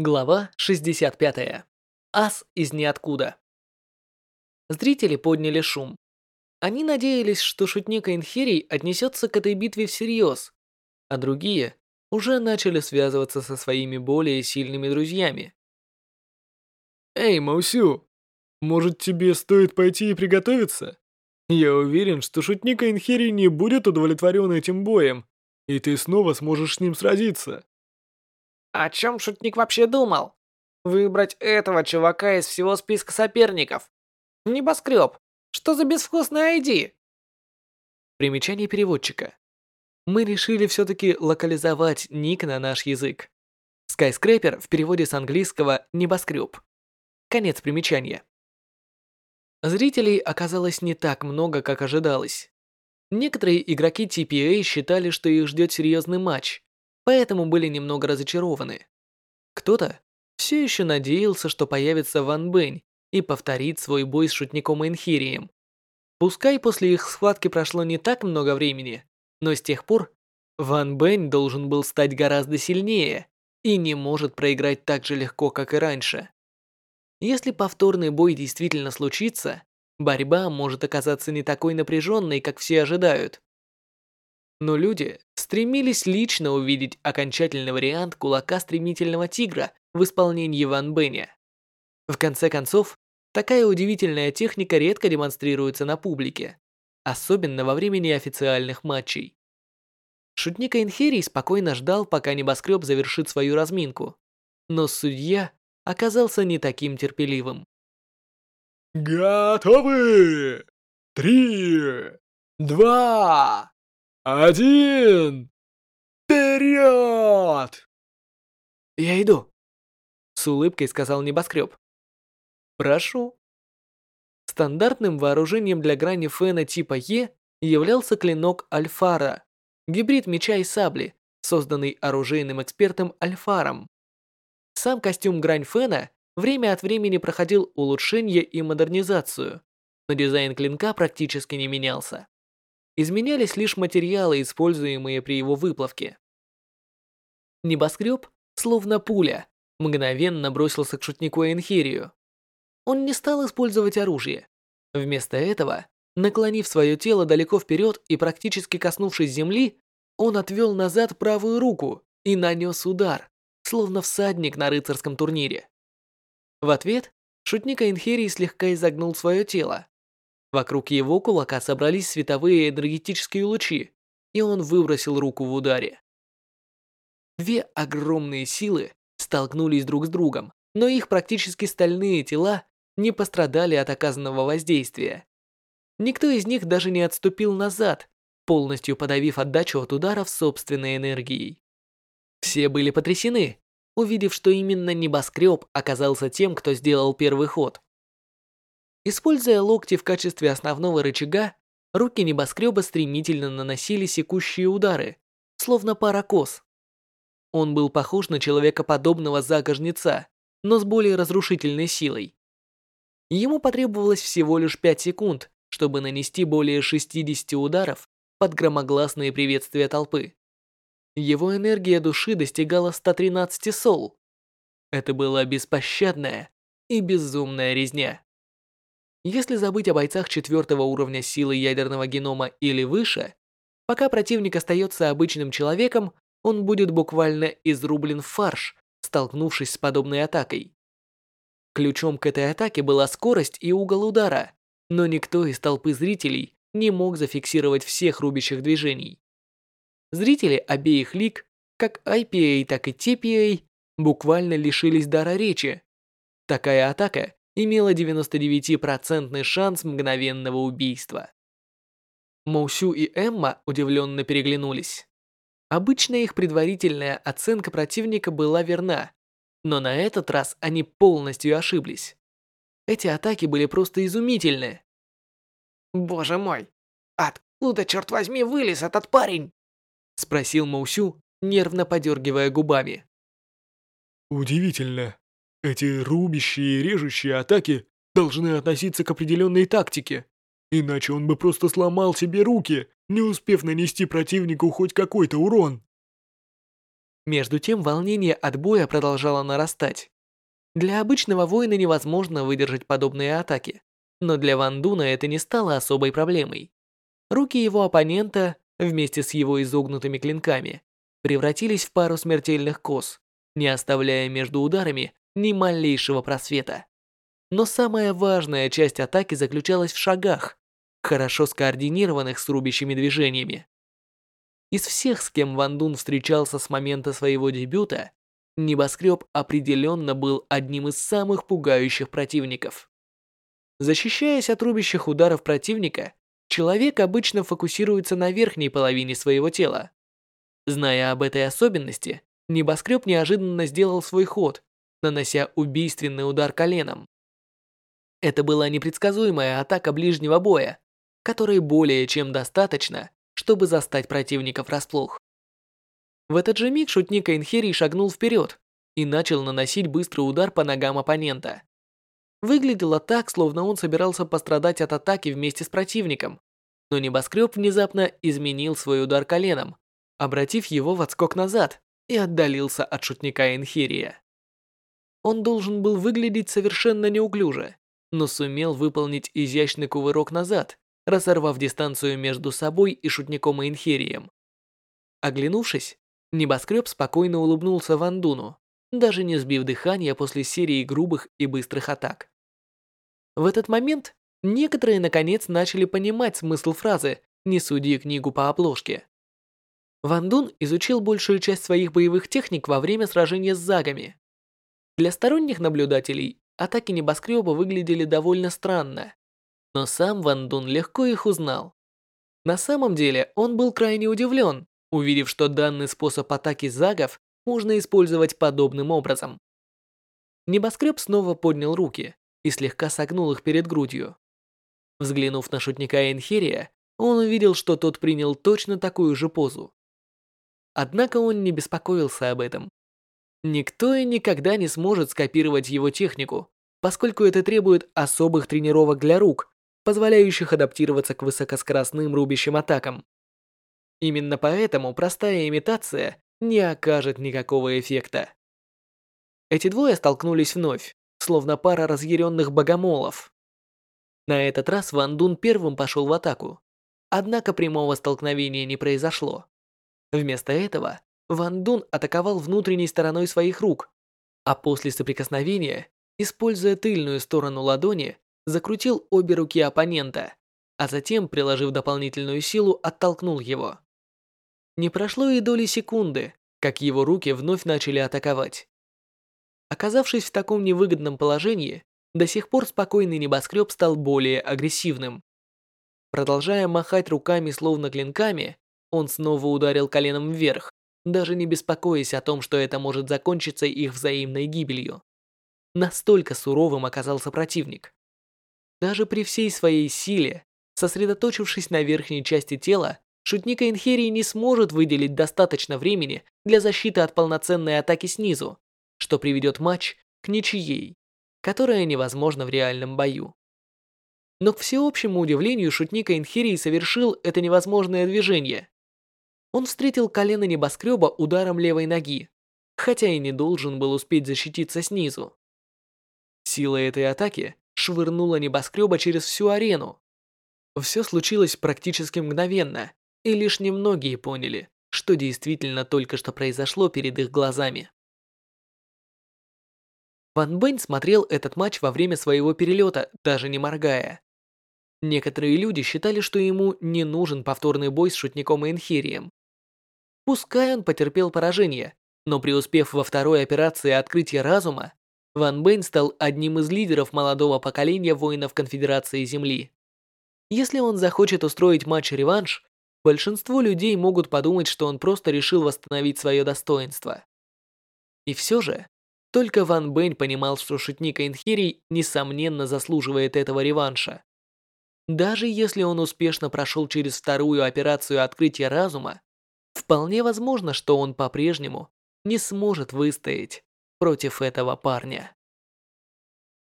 Глава 65. Ас из ниоткуда. Зрители подняли шум. Они надеялись, что шутник Инхерий отнесется к этой битве всерьез, а другие уже начали связываться со своими более сильными друзьями. «Эй, Маусю, может тебе стоит пойти и приготовиться? Я уверен, что шутник Инхерий не будет удовлетворен этим боем, и ты снова сможешь с ним сразиться». О чем шутник вообще думал? Выбрать этого чувака из всего списка соперников? Небоскреб, что за безвкусная ID? Примечание переводчика. Мы решили все-таки локализовать ник на наш язык. Skyscraper в переводе с английского «небоскреб». Конец примечания. Зрителей оказалось не так много, как ожидалось. Некоторые игроки TPA считали, что их ждет серьезный матч, поэтому были немного разочарованы. Кто-то все еще надеялся, что появится Ван Бэнь и повторит свой бой с шутником Энхирием. Пускай после их схватки прошло не так много времени, но с тех пор Ван Бэнь должен был стать гораздо сильнее и не может проиграть так же легко, как и раньше. Если повторный бой действительно случится, борьба может оказаться не такой напряженной, как все ожидают. Но люди стремились лично увидеть окончательный вариант кулака стремительного тигра в исполнении Ван Бэня. В конце концов, такая удивительная техника редко демонстрируется на публике, особенно во время неофициальных матчей. Шутник Инхерий спокойно ждал, пока небоскреб завершит свою разминку, но судья оказался не таким терпеливым. «Готовы! Три, два, один! Вперед! Я иду, с улыбкой сказал небоскреб. Прошу. Стандартным вооружением для грани фена типа Е являлся клинок Альфара, гибрид меча и сабли, созданный оружейным экспертом Альфаром. Сам костюм грань фена время от времени проходил улучшение и модернизацию, но дизайн клинка практически не менялся изменялись лишь материалы, используемые при его выплавке. Небоскреб, словно пуля, мгновенно бросился к шутнику Энхирию. Он не стал использовать оружие. Вместо этого, наклонив свое тело далеко вперед и практически коснувшись земли, он отвел назад правую руку и нанес удар, словно всадник на рыцарском турнире. В ответ шутник Энхирий слегка изогнул свое тело, Вокруг его кулака собрались световые энергетические лучи, и он выбросил руку в ударе. Две огромные силы столкнулись друг с другом, но их практически стальные тела не пострадали от оказанного воздействия. Никто из них даже не отступил назад, полностью подавив отдачу от ударов собственной энергией. Все были потрясены, увидев, что именно небоскреб оказался тем, кто сделал первый ход. Используя локти в качестве основного рычага, руки небоскреба стремительно наносили секущие удары, словно пара кос. Он был похож на человекоподобного загожнеца, но с более разрушительной силой. Ему потребовалось всего лишь 5 секунд, чтобы нанести более 60 ударов под громогласные приветствия толпы. Его энергия души достигала 113 сол. Это была беспощадная и безумная резня. Если забыть о бойцах четвертого уровня силы ядерного генома или выше, пока противник остается обычным человеком, он будет буквально изрублен в фарш, столкнувшись с подобной атакой. Ключом к этой атаке была скорость и угол удара, но никто из толпы зрителей не мог зафиксировать всех рубящих движений. Зрители обеих лиг, как IPA, так и TPA, буквально лишились дара речи. Такая атака имела 99% шанс мгновенного убийства. Моусю и Эмма удивленно переглянулись. Обычно их предварительная оценка противника была верна, но на этот раз они полностью ошиблись. Эти атаки были просто изумительны. «Боже мой, откуда, черт возьми, вылез этот парень?» Спросил Моусю, нервно подергивая губами. «Удивительно. Эти рубящие и режущие атаки должны относиться к определенной тактике. Иначе он бы просто сломал себе руки, не успев нанести противнику хоть какой-то урон. Между тем волнение от боя продолжало нарастать. Для обычного воина невозможно выдержать подобные атаки, но для Ван Дуна это не стало особой проблемой. Руки его оппонента, вместе с его изогнутыми клинками, превратились в пару смертельных кос, не оставляя между ударами ни малейшего просвета. Но самая важная часть атаки заключалась в шагах, хорошо скоординированных с рубящими движениями. Из всех, с кем Ван Дун встречался с момента своего дебюта, Небоскреб определенно был одним из самых пугающих противников. Защищаясь от рубящих ударов противника, человек обычно фокусируется на верхней половине своего тела. Зная об этой особенности, Небоскреб неожиданно сделал свой ход, нанося убийственный удар коленом. Это была непредсказуемая атака ближнего боя, которой более чем достаточно, чтобы застать противника врасплох. В этот же миг шутник Эйнхерий шагнул вперед и начал наносить быстрый удар по ногам оппонента. Выглядело так, словно он собирался пострадать от атаки вместе с противником, но небоскреб внезапно изменил свой удар коленом, обратив его в отскок назад и отдалился от шутника Энхирия. Он должен был выглядеть совершенно неуклюже, но сумел выполнить изящный кувырок назад, разорвав дистанцию между собой и шутником Эйнхерием. Оглянувшись, небоскреб спокойно улыбнулся Ван Дуну, даже не сбив дыхания после серии грубых и быстрых атак. В этот момент некоторые наконец начали понимать смысл фразы «Не суди книгу по обложке». Ван Дун изучил большую часть своих боевых техник во время сражения с загами. Для сторонних наблюдателей атаки небоскреба выглядели довольно странно, но сам Ван Дун легко их узнал. На самом деле он был крайне удивлен, увидев, что данный способ атаки загов можно использовать подобным образом. Небоскреб снова поднял руки и слегка согнул их перед грудью. Взглянув на шутника Энхерия, он увидел, что тот принял точно такую же позу. Однако он не беспокоился об этом. Никто и никогда не сможет скопировать его технику, поскольку это требует особых тренировок для рук, позволяющих адаптироваться к высокоскоростным рубящим атакам. Именно поэтому простая имитация не окажет никакого эффекта. Эти двое столкнулись вновь, словно пара разъяренных богомолов. На этот раз Ван Дун первым пошел в атаку, однако прямого столкновения не произошло. Вместо этого Ван Дун атаковал внутренней стороной своих рук, а после соприкосновения, используя тыльную сторону ладони, закрутил обе руки оппонента, а затем, приложив дополнительную силу, оттолкнул его. Не прошло и доли секунды, как его руки вновь начали атаковать. Оказавшись в таком невыгодном положении, до сих пор спокойный небоскреб стал более агрессивным. Продолжая махать руками словно клинками, он снова ударил коленом вверх, даже не беспокоясь о том, что это может закончиться их взаимной гибелью. Настолько суровым оказался противник. Даже при всей своей силе, сосредоточившись на верхней части тела, шутник Инхерии не сможет выделить достаточно времени для защиты от полноценной атаки снизу, что приведет матч к ничьей, которая невозможна в реальном бою. Но к всеобщему удивлению шутника Инхерии совершил это невозможное движение. Он встретил колено небоскреба ударом левой ноги, хотя и не должен был успеть защититься снизу. Сила этой атаки швырнула небоскреба через всю арену. Все случилось практически мгновенно, и лишь немногие поняли, что действительно только что произошло перед их глазами. Ван Бэнь смотрел этот матч во время своего перелета, даже не моргая. Некоторые люди считали, что ему не нужен повторный бой с шутником Энхирием. Пускай он потерпел поражение, но преуспев во второй операции открытия разума, Ван Бэйн стал одним из лидеров молодого поколения воинов Конфедерации Земли. Если он захочет устроить матч-реванш, большинство людей могут подумать, что он просто решил восстановить свое достоинство. И все же, только Ван Бэйн понимал, что шутник Эйнхирий несомненно заслуживает этого реванша. Даже если он успешно прошел через вторую операцию открытия разума, Вполне возможно, что он по-прежнему не сможет выстоять против этого парня.